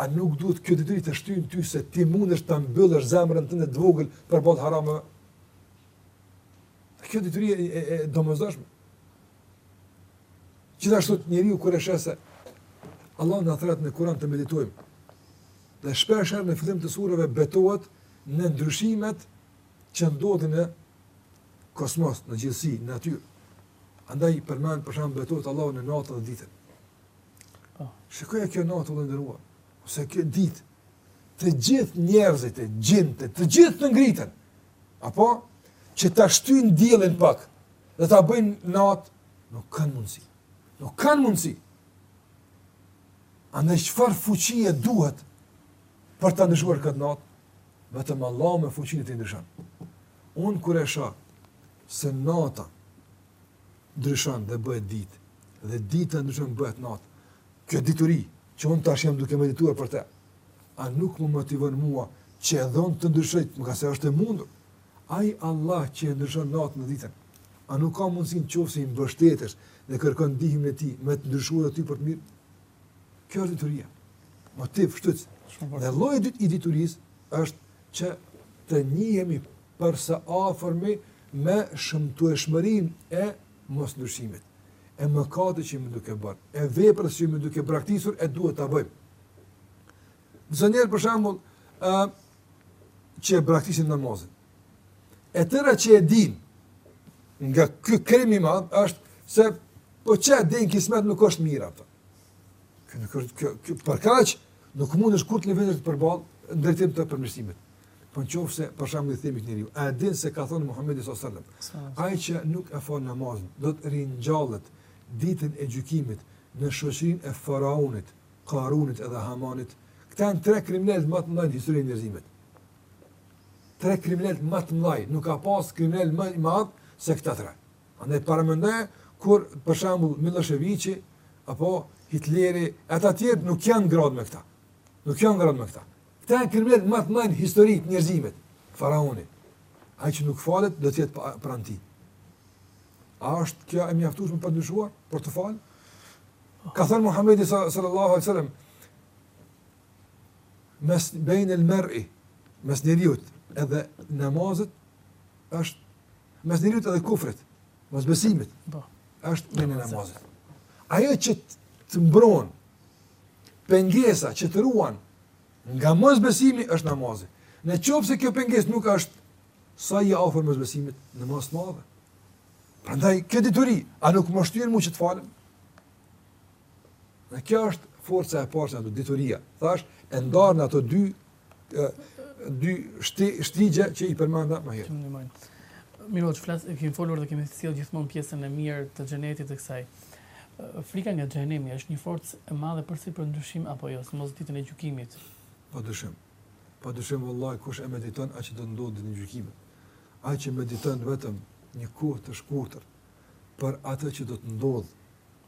a nuk duhet kjo dituri të shtyjë ty se ti mundesh ta mbyllësh zemrën tënde të vogël përballë harameve? A kjo dituri e, e, e domosdoshme? Gjithashtu të nderuar shikues, Allah na thërret në Kuran të meditojmë, dhe shpeshherë në fillim të sureve betohet Në ndryshimet që ndodhin në kosmos, në gjithësi, në natyrë. Andaj përmend për shembull betohet Allahu në natën dhe ditën. Po. Shikoje kjo natë të nderuar, ose kjo ditë. Të gjithë njerëzit, të gjithë, të gjithë të ngriten. Apo që ta shtyjnë diellin pak dhe ta bëjnë natë, nuk kanë mundësi. Nuk kanë mundësi. Andaj çfarë fuqie duhet Për ta ndryshuar këtë natë, vetëm Allahu me fuqinë e tij ndryshon. Unë kur e shoh se nata ndryshon dhe bëhet ditë dhe dita ndryshon bëhet natë, kjo dituri që unë tash jam duke medituar për të, a nuk më motivon mua që edhe unë të ndryshoj, meqenëse është e mundur. Ai Allah që e ndryshon natën dhe ditën, a nuk ka mundësi në qoftë se i mbështetesh dhe kërkon ndihmën e tij me të ndryshuar edhe ty për të mirë? Kjo është dituria. Motiv, shtytës. Dhe lloji i dytë i diturisë është që të njihemi për së afërmi me shëmtueshmërinë e mosndryshimit, e mëkatit që jemi duke bërë, e veprës që jemi duke braktisur e duhet ta bëjmë. Disa njerëz për shembull, uh, që e braktisin namazin, E tëra që e din nga ky krim i madh është se po qe dhe kismet nuk është mirë atë. Kjo nuk është kjo, kjo për kaq nuk mundesh kurrë të lëvizësh të përballë drejtim të përmirësimit. Po nëse për shembull i themi këtij njeriu, a e din se ka thënë Muhamedi sallallahu alajhi wasallam, ai që nuk e fal namazin, do të ringjallet ditën e gjykimit në shoqërinë e faraonit, Karunit edhe Hamanit. Këta janë tre kriminelët më të mëdhenj në historinë e njerëzimit. tre kriminelët më të mëdhenj, nuk ka pas kriminel më i madh se këta tre. Andaj paramendoj kur për shembull Millosheviçi apo Hitleri, ata të tjerë nuk janë gradë me këta. Nuk janë gradë me këta. Këta janë kriminelët më të mëdhenj në historinë e njerëzimit, faraoni. Ai që nuk falet do të jetë pranë tij. A është kjo e mjaftueshme për ndryshuar për t'u fal? Ka thënë Muhamedi sallallahu alaihi wasallam, mes bejn el mer'i mes njeriut edhe namazit, është mes njeriut edhe kufrit, mosbesimit, po. është bejn el namazit ajo që të mbron pengesa që të ruan nga mosbesimi është namazi në qoftë se kjo pengesë nuk është s'është afër mosbesimit në mos të madhe Prandaj kjo dituri, a nuk më shtyn mua që të falem? Dhe kjo është forca e parë, dituria. Thashë e ndarë në ato dy e, dy shti, shtigje që i përmenda më herë. Mirë, që flas, kemi folur dhe kemi sjellë gjithmonë pjesën e mirë të xhenetit të kësaj. Frika nga xhehenemi është një forcë e madhe për, për ndryshim apo jo, sidomos ditën e gjykimit. Pa dyshim. Pa dyshim vëllai kush e mediton atë që do ndodhë ditën e gjykimit. Ai që mediton vetëm një kohë të shkurtër për atë që do të ndodhë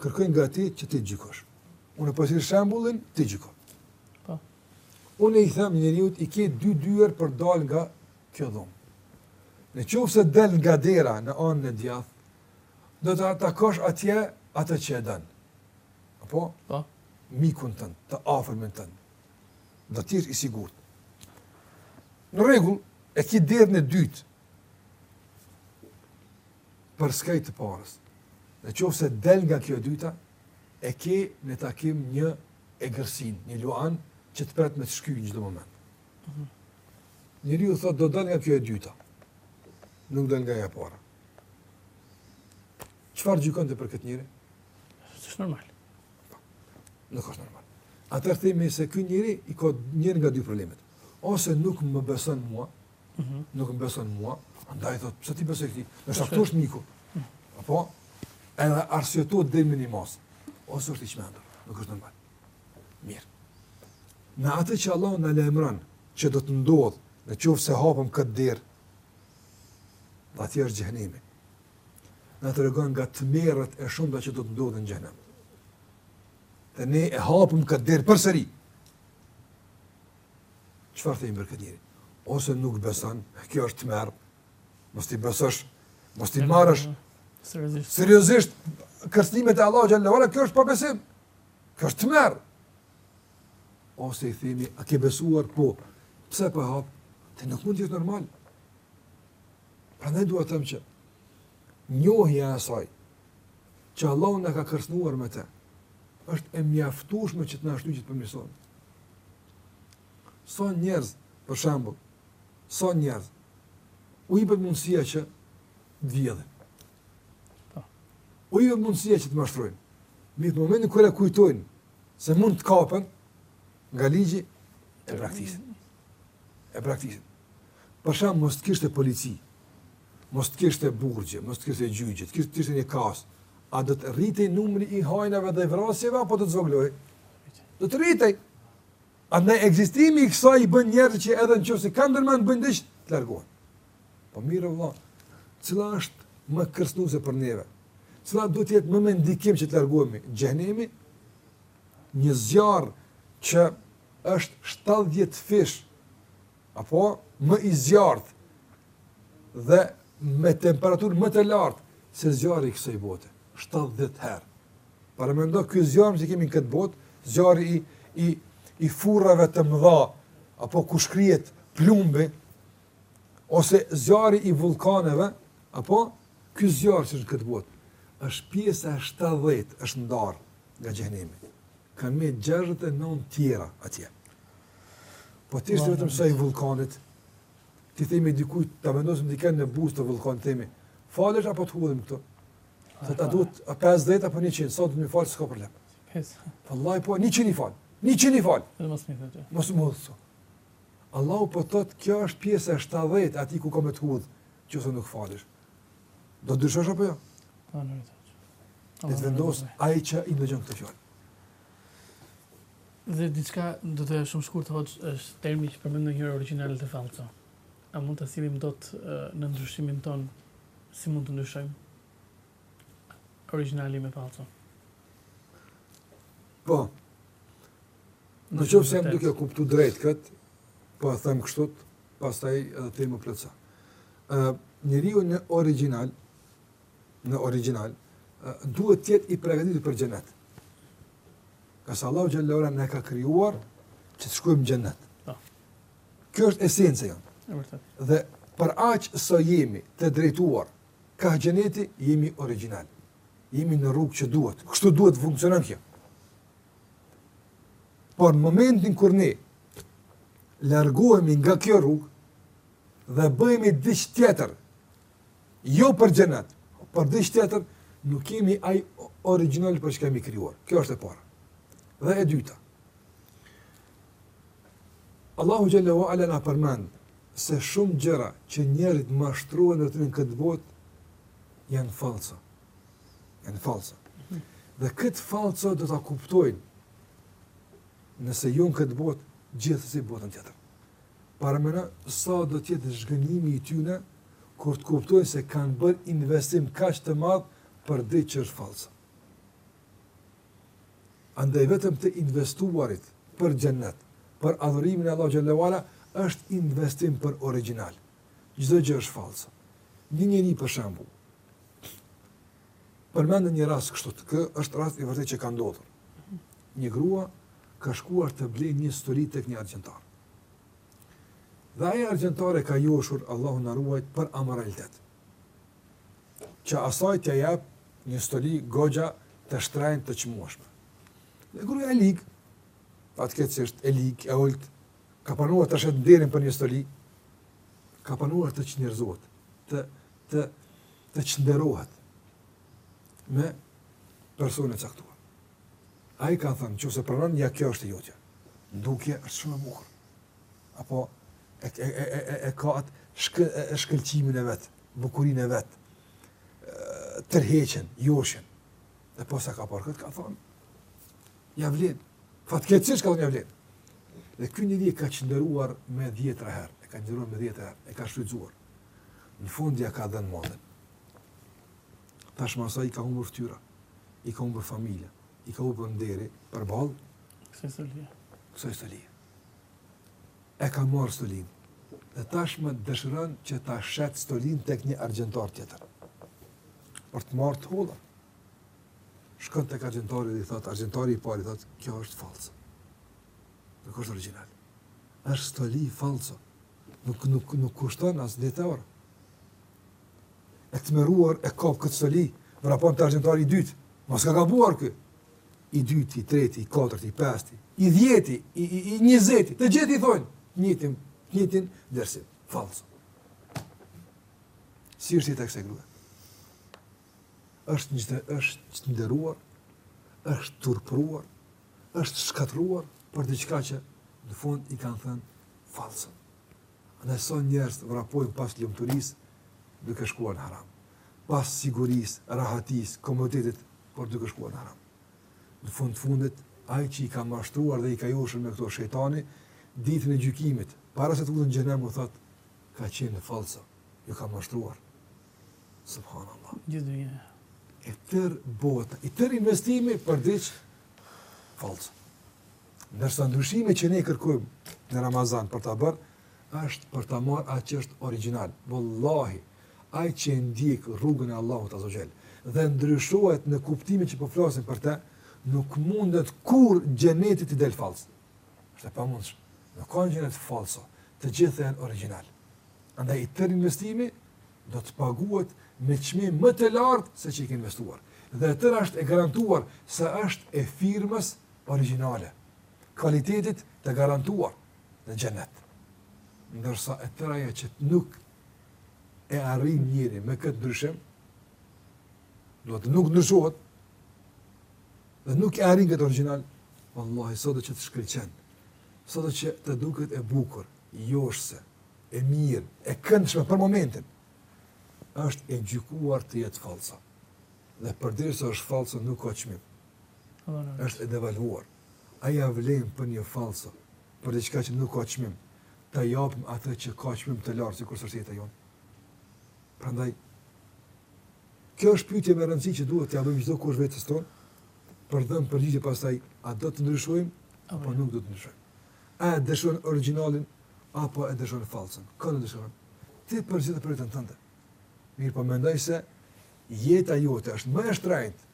Kërkoj nga ti që ti gjykosh. Unë po sjell shembullin, ti gjyko. Po. Unë i them njeriut i ke dy dyer për të dalë nga kjo dhomë. Në qoftë se del nga dera në anën e djathtë, do ta takosh atje atë që e don. Apo? Po. Mikun tënd, të afërmin tënd. Do të jesh i sigurt. Në rregull, e ki derën e dytë. përskaj të parës. Në qoftë se del nga kjo e dyta, e ke në takim një egërsirë, një luan që të pret me të shky në çdo moment. Mhm. Njeriu thotë, do dal nga kjo e dyta, nuk dal nga e para. Çfarë gjykon ti për këtë njeri? S'është normal. Po, nuk është normal. Atëherë themi se ky njeri e ka njërin nga dy problemet. Ose nuk më beson mua, Mhm. Nuk më beson mua, andaj thotë, pse t'i besoj këtij? Do të thotë është miku. Mhm. Apo edhe arsyetu dhe më një mos. Ose është i çmendur, nuk është normal. Mirë. Në atë që Allahu na lajmëron, që do të ndodhë, në qoftë se hapim këtë derë, dhe atje është xhehenemi. Na tregon nga tmerret e shumta që do të ndodhë në xhehenem. Dhe ne e hapim këtë derë përsëri. Çfarë themi për këtë njeri? Ose nuk beson, kjo është tmerr. Mos t'i besosh, mos t'i marrësh seriozisht. Seriozisht kërcënimet e Allahut xhel-le ue ala, kjo është pabesim. Kjo është tmerr. Ose i themi, a ke besuar po? Pse po hup? Ti nuk mund të jesh normal. Prandaj dua të them që njohja e asaj që Allahu na ka kërcënuar me të është e mjaftueshme që të na shtyjë të përmirësohemi. Sa njerëz, për shembull, sa njerëz, u jepet mundësia që të vjedhin. Po. U jepet mundësia që të mashtrojnë. Mirë, në momentin kur e kujtojnë se mund të kapen, nga ligji e braktisin. E braktisin. Për shembull, mos të kishte polici, mos të kishte burgje, mos të kishte gjyqje, të kishte një kaos, a do të rritej numri i hajnive dhe vrasjeve apo do të zvogëlohej? do të rritej. Andaj ekzistimi i kësaj i bën njerëzit që edhe në qoftë se kanë ndërmend bëjnë diç, të largohen. Po mirë vëlla, cila është më kërcënuese për neve? Cila duhet të jetë më me ndikim që të largohemi? Xhehnemi një zjarr që është 70 fish apo më i zjarrtë dhe me temperaturë më të lartë se zjarri i kësaj bote, 70 herë. Paramendo ky zjarr që kemi në këtë botë, zjarri i i i furrave të mëdha apo ku shkrihet plumbi ose zjarri i vullkaneve apo ky zjarr që në këtë botë është pjesa e 70 është ndarë nga xhehnemi. Kanë mbet gjashtëdhjetë e nëntë tjera atje. Po të ishte vetëm sa i vullkanit, t'i themi dikujt, ta vendosim dikënd në buzë të vullkanit, themi, falesh apo të hudhim këtu? Do të thotë a 50 apo 100, sa do ti i fal, s'ka problem. Vallahi po, 100 i fal, 100 i fal. Veç mos më hudh. Mos më hudh. Allahu po të thotë, kjo është pjesë e 70, aty ku kam me të hudhë, në qoftë se nuk falesh. Do të ndryshosh apo jo? Po, në rregull. Dhe të vendosë ai që i dëgjon këto fjalë. Dhe diçka tjetër shumë shkurt hoxhë është termi që përmende njëherë origjinal dhe fallco. A mund të sjellim dot në ndryshimin tonë si mund të ndryshojmë? Origjinali me fallco. Po. Në qoftë se jam duke kuptu drejt këtë, po e them kështu, Pastaj edhe ti më plotëso. Njeriu në origjinal në origjinal duhet të jetë i përgatitur për xhenet. Se Allahu xhel-le ue ala na ka krijuar që të shkojmë në xhenet. Po. Kjo është esenca jonë. E vërtetë. Dhe për aq sa jemi të drejtuar ka xheneti, jemi origjinal. Jemi në rrugën që duhet. Kështu duhet të funksionojë kjo. Por në momentin kur ne largohemi nga kjo rrugë dhe bëhemi diç tjetër jo për xhenet, por diç tjetër, nuk kemi ai original për çka kemi krijuar. Kjo është e para. Dhe e dyta. Allahu xhallahu ala na përmend se shumë gjëra që njerëzit mashtrohen dhe të në këtë botë, janë falso. Janë falso. Dhe këtë falso do ta kuptojnë Nëse jo në këtë botë, gjithsesi botën tjetër. Paramendo sa do të jetë zhgënjimi i tyre kur të kuptojnë se kanë bërë investim kaq të madh për diçka që është fallse. Andaj vetëm të investuarit për xhennet, për adhurimin e Allahut xhallahu ala është investim për origjinal. Çdo gjë është fallse. Një njeri për shembull Përmendet një rast kështu, ky është rast i vërtetë që ka ndodhur. Një grua ka shkuar të blejë një stoli tek një argjentar. Dhe ai argjentar e ka joshur Allahu na ruaj për amoralitet. Që asaj t'ia jap një stoli goxha të shtrenjtë të çmueshme. Dhe gruaja e lig, fatkeqësisht e lig, e ulët, ka pranuar të shet nderin për një stoli, ka pranuar të çnjerëzohet, të të të çnderohet me personin e caktuar. Ai ka thënë, nëse pranon ja kjo është e jotja. Në dukje është shumë e bukur. Apo e e e e e ka atë shkë, e, e shkëlqimin e vet, bukurinë e vet. Tërheqjen, joshjen. Dhe posa ka parë këtë ka thënë. Ia vlen. Fatkeqësisht ka thënë ia vlen. Dhe ky njeri e ka çnderuar me 10 herë, e ka çnderuar me 10 herë, e ka shfrytëzuar. Në fund ia ka dhënë mollën. Tashmë asaj i ka humbur fytyra, i ka humbur familja, i ka humbur nderi përballë kësaj stolie. Kësaj stolie. E ka marrë stolin. Dhe tashmë dëshiron që ta shet stolin tek një argjentar tjetër. Për të marrë të holla. Shkon tek argjentari dhe i thotë, argjentari i parë i thotë, kjo është falso. Nuk është original. Është stoli falso. Nuk, nuk, nuk kushton as dhjetë euro. E tmerruar e kap këtë stoli, vrapon te argjentari i dytë. Mos ka gabuar ky. I dyti, i treti, i katërti, i pesti, i dhjeti, i, i, i njëzeti. Të gjithë i thonë, njëjtin, njëjtin, vlerësim, falso. Si është i të kësaj grue? është një është çnderuar, është turpëruar, është shkatërruar për diçka që në fund i kanë thënë falsë. Në sa njerëzit vrapojnë pas lumturisë duke shkuar në haram, pas sigurisë, rahatisë, komoditetit, por duke shkuar në haram. Në fund të fundit, ai që i ka mashtruar dhe i ka joshur me këto shejtani, ditën e gjykimit, para se të futën në xhehenem, u thotë, ka qenë falso, ju kam mashtruar. Subhanallah. Gjithë dunjaja. E tërë bota, i tërë investimi për diç fallcë. Ndërsa ndryshimi që ne kërkojmë në Ramazan për të bërë, është për të marrë atë që është origjinal. Vallahi, ai që e ndjek rrugën e Allahut Azze ue xhel dhe ndryshohet në kuptimin që po flasim për te, nuk mundet kurrë xheneti t'i dalë fallcë. është e pamundshme. Nuk ka në xhenet fallcë. Të gjithë janë origjinal. Andaj i tërë investimi do të paguhet me çmim më të lartë se ç'i ke investuar. Dhe e tëra është e garantuar se është e firmës origjinale, kvalitetit të garantuar në xhenet. Ndërsa e tëra ajo që nuk e arrin njeriu me këtë ndryshim, do të nuk ndryshohet, dhe nuk e arrin këtë origjinal, vallahi, sado që të shkëlqen, sado që të duket e bukur, Joshse, e mirë, e këndshme për momentin, është e gjykuar të jetë falso. Dhe përderisa është falso, nuk ka çmim. Është e devalvuar. A ia vlen për një falso, për diçka që nuk ka çmim. Ta japim atë që ka çmim të lartë, sikur është jeta jonë. Prandaj kjo është pyetje me rëndësi që duhet t'ia bëjmë çdo kush vetes tonë për t'i dhënë përgjigje pastaj a do të ndryshojmë apo nuk do të ndryshojmë. A e dëshiron origjinalin apo e dëshiron fallcun? Kënd e dëshiron? Ti përzgjedh për jetën tënde. Mirëpo mendoj se jeta jote është më e shtrenjtë,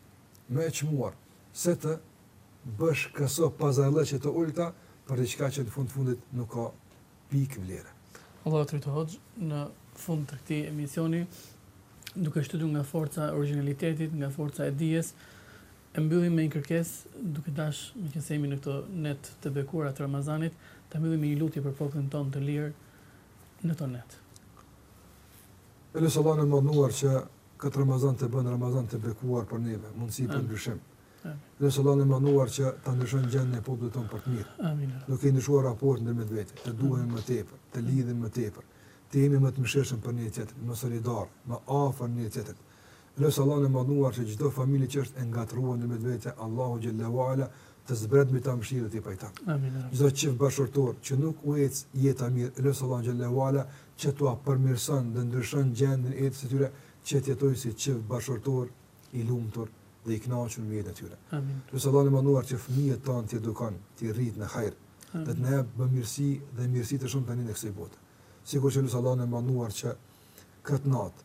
më e çmuar se të bësh këso pazarllëqe të ulta për diçka që në fund fundit nuk ka pikë vlere. Allahu të ruajtë hoxhë, në fund të këtij emisioni, duke u shtytur nga forca e origjinalitetit, nga forca e dijes, E mbyllim me një kërkesë, duke dash, meqenëse jemi në këto net të bekuara të Ramazanit, ta mbyllim me një lutje për popullin tonë të lirë në këto net. E lus Allahun e Madhëruar që këtë Ramazan ta bën Ramazan të bekuar për neve, mundësi për ndryshim. E lus Allahun e Madhëruar që ta ndryshon gjendjen e popullit tonë për të mirë. Amin. Duke ndryshuar raportin ndërmjet vete, të duhemi më tepër, të lidhemi më tepër, të jemi më të mëshirshëm për njëri-tjetrin, më solidarë, më afër njëri-tjetrit. Lus Allahun e Madhnuar që çdo familje që është e ngatërruar ndërmjet vete, Allahu xhelle ue ala të zbret mbi ta mëshirë dhe t'i pajton. Amin. Çdo çift bashkëshortor që nuk u ec jeta mirë, lus Allahun xhelle ue ala që t'ua përmirëson dhe ndryshon gjendjen e jetës së tyre, që të jetojnë si çift bashkëshortor i lumtur dhe i kënaqur me jetën e tyre. Amin. Lus Allahun e Madhnuar që fëmijët tanë t'i edukon, t'i rrit në hajër, dhe të na jap bamirësi dhe mirësi të shumta në këtë botë. Sikur që lus Allahun e Madhnuar që këtë natë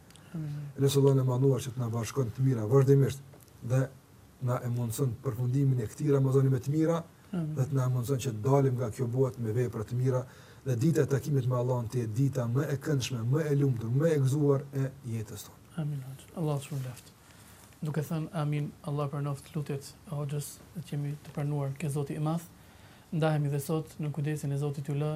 Lus Allahun e Madhnuar që të na bashkon në të mira vazhdimisht dhe na e mundëson përfundimin e këtij Ramazani me të mira dhe të na e mundëson që të dalim nga kjo botë me vepra të mira dhe dita e takimit me Allahun të jetë dita më e këndshme, më e lumtur, më e gëzuar e jetës tonë. Amin. Allah të shpërblet. Duke thënë amin, Allah pranoft lutjet e hoxhës që jemi të pranuar ke Zoti i Madh. Ndahemi dhe sot në kujdesin e Zotit ju lë,